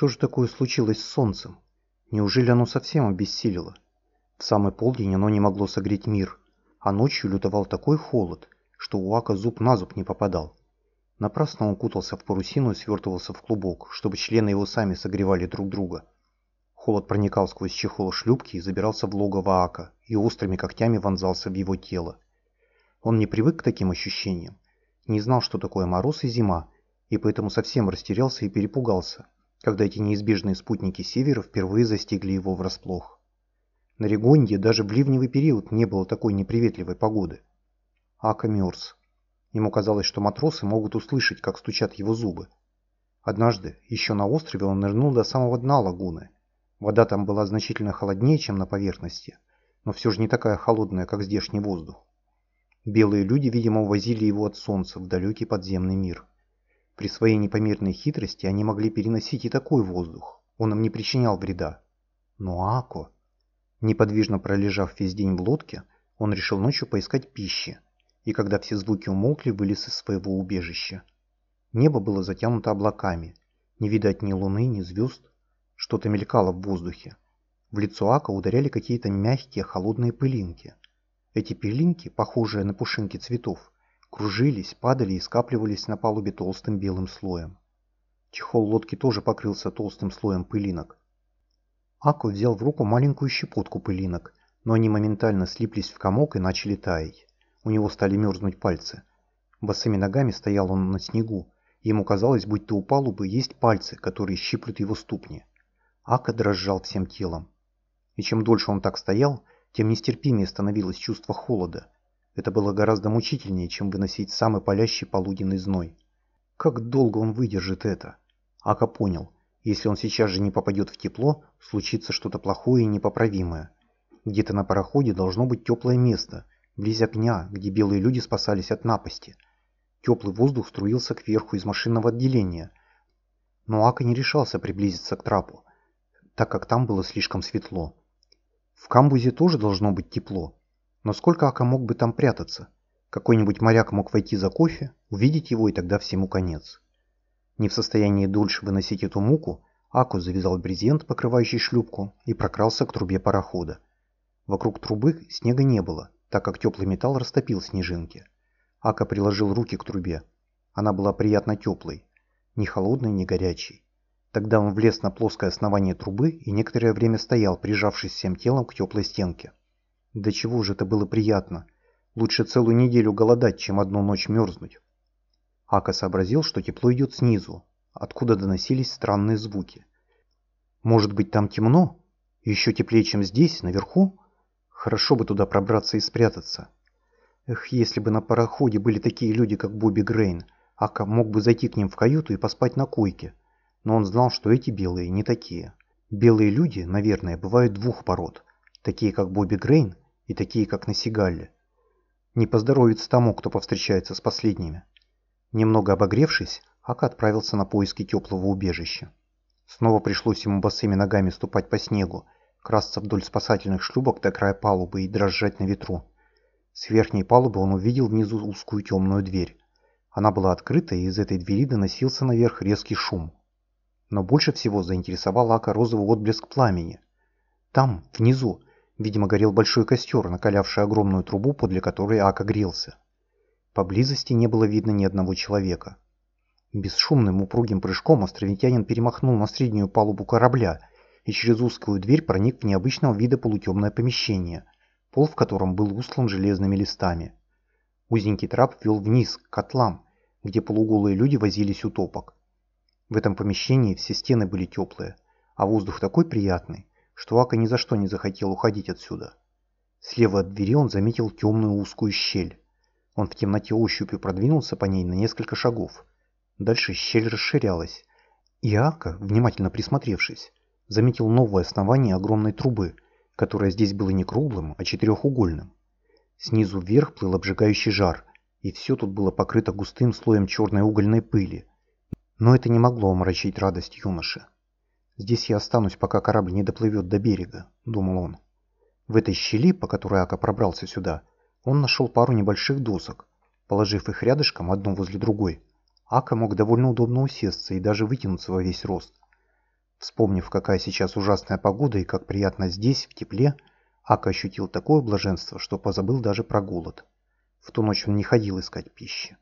Что же такое случилось с солнцем? Неужели оно совсем обессилило? В самый полдень оно не могло согреть мир, а ночью лютовал такой холод, что у Ака зуб на зуб не попадал. Напрасно он кутался в парусину и свертывался в клубок, чтобы члены его сами согревали друг друга. Холод проникал сквозь чехол шлюпки и забирался в логово Ака и острыми когтями вонзался в его тело. Он не привык к таким ощущениям, не знал, что такое мороз и зима, и поэтому совсем растерялся и перепугался, когда эти неизбежные спутники севера впервые застигли его врасплох. На Регонде даже в ливневый период не было такой неприветливой погоды. Ака мерз. Ему казалось, что матросы могут услышать, как стучат его зубы. Однажды, еще на острове, он нырнул до самого дна лагуны. Вода там была значительно холоднее, чем на поверхности, но все же не такая холодная, как здешний воздух. Белые люди, видимо, увозили его от солнца в далекий подземный мир. При своей непомерной хитрости они могли переносить и такой воздух. Он им не причинял вреда. Но Ако... Неподвижно пролежав весь день в лодке, он решил ночью поискать пищи, и когда все звуки умолкли, вылез из своего убежища. Небо было затянуто облаками, не видать ни луны, ни звезд, что-то мелькало в воздухе. В лицо Ака ударяли какие-то мягкие холодные пылинки. Эти пылинки, похожие на пушинки цветов, кружились, падали и скапливались на палубе толстым белым слоем. Чехол лодки тоже покрылся толстым слоем пылинок. Аку взял в руку маленькую щепотку пылинок, но они моментально слиплись в комок и начали таять. У него стали мерзнуть пальцы. Босыми ногами стоял он на снегу, ему казалось, будто у палубы есть пальцы, которые щиплют его ступни. Ака дрожал всем телом. И чем дольше он так стоял, тем нестерпимее становилось чувство холода. Это было гораздо мучительнее, чем выносить самый палящий полуденный зной. Как долго он выдержит это? Ака понял, если он сейчас же не попадет в тепло, случится что-то плохое и непоправимое. Где-то на пароходе должно быть теплое место, близ огня, где белые люди спасались от напасти. Теплый воздух струился кверху из машинного отделения. Но Ака не решался приблизиться к трапу, так как там было слишком светло. В камбузе тоже должно быть тепло. Но сколько Ака мог бы там прятаться? Какой-нибудь моряк мог войти за кофе, увидеть его, и тогда всему конец. Не в состоянии дольше выносить эту муку, Аку завязал брезент, покрывающий шлюпку, и прокрался к трубе парохода. Вокруг трубы снега не было, так как теплый металл растопил снежинки. Ака приложил руки к трубе. Она была приятно теплой, ни холодной, ни горячей. Тогда он влез на плоское основание трубы и некоторое время стоял, прижавшись всем телом к теплой стенке. До чего же это было приятно. Лучше целую неделю голодать, чем одну ночь мерзнуть. Ака сообразил, что тепло идет снизу, откуда доносились странные звуки. Может быть, там темно? Еще теплее, чем здесь, наверху? Хорошо бы туда пробраться и спрятаться. Эх, если бы на пароходе были такие люди, как Бобби Грейн, Ака мог бы зайти к ним в каюту и поспать на койке. Но он знал, что эти белые не такие. Белые люди, наверное, бывают двух пород. Такие, как Бобби Грейн, и такие, как на Сигалле. Не поздоровится тому, кто повстречается с последними. Немного обогревшись, Ака отправился на поиски теплого убежища. Снова пришлось ему босыми ногами ступать по снегу, красться вдоль спасательных шлюпок до края палубы и дрожать на ветру. С верхней палубы он увидел внизу узкую темную дверь. Она была открыта, и из этой двери доносился наверх резкий шум. Но больше всего заинтересовал Ака розовый отблеск пламени. Там, внизу, видимо, горел большой костер, накалявший огромную трубу, подле которой Ака грелся. Поблизости не было видно ни одного человека. Бесшумным упругим прыжком островитянин перемахнул на среднюю палубу корабля и через узкую дверь проник в необычного вида полутемное помещение, пол в котором был устлан железными листами. Узенький трап вел вниз, к котлам, где полуголые люди возились у топок. В этом помещении все стены были теплые, а воздух такой приятный, что Ака ни за что не захотел уходить отсюда. Слева от двери он заметил темную узкую щель. Он в темноте ощупью продвинулся по ней на несколько шагов. Дальше щель расширялась. И Ака, внимательно присмотревшись, заметил новое основание огромной трубы, которое здесь было не круглым, а четырехугольным. Снизу вверх плыл обжигающий жар, и все тут было покрыто густым слоем черной угольной пыли. Но это не могло омрачить радость юноши. «Здесь я останусь, пока корабль не доплывет до берега», — думал он. В этой щели, по которой Ака пробрался сюда, он нашел пару небольших досок. Положив их рядышком, одну возле другой, Ака мог довольно удобно усесться и даже вытянуться во весь рост. Вспомнив, какая сейчас ужасная погода и как приятно здесь, в тепле, Ака ощутил такое блаженство, что позабыл даже про голод. В ту ночь он не ходил искать пищи.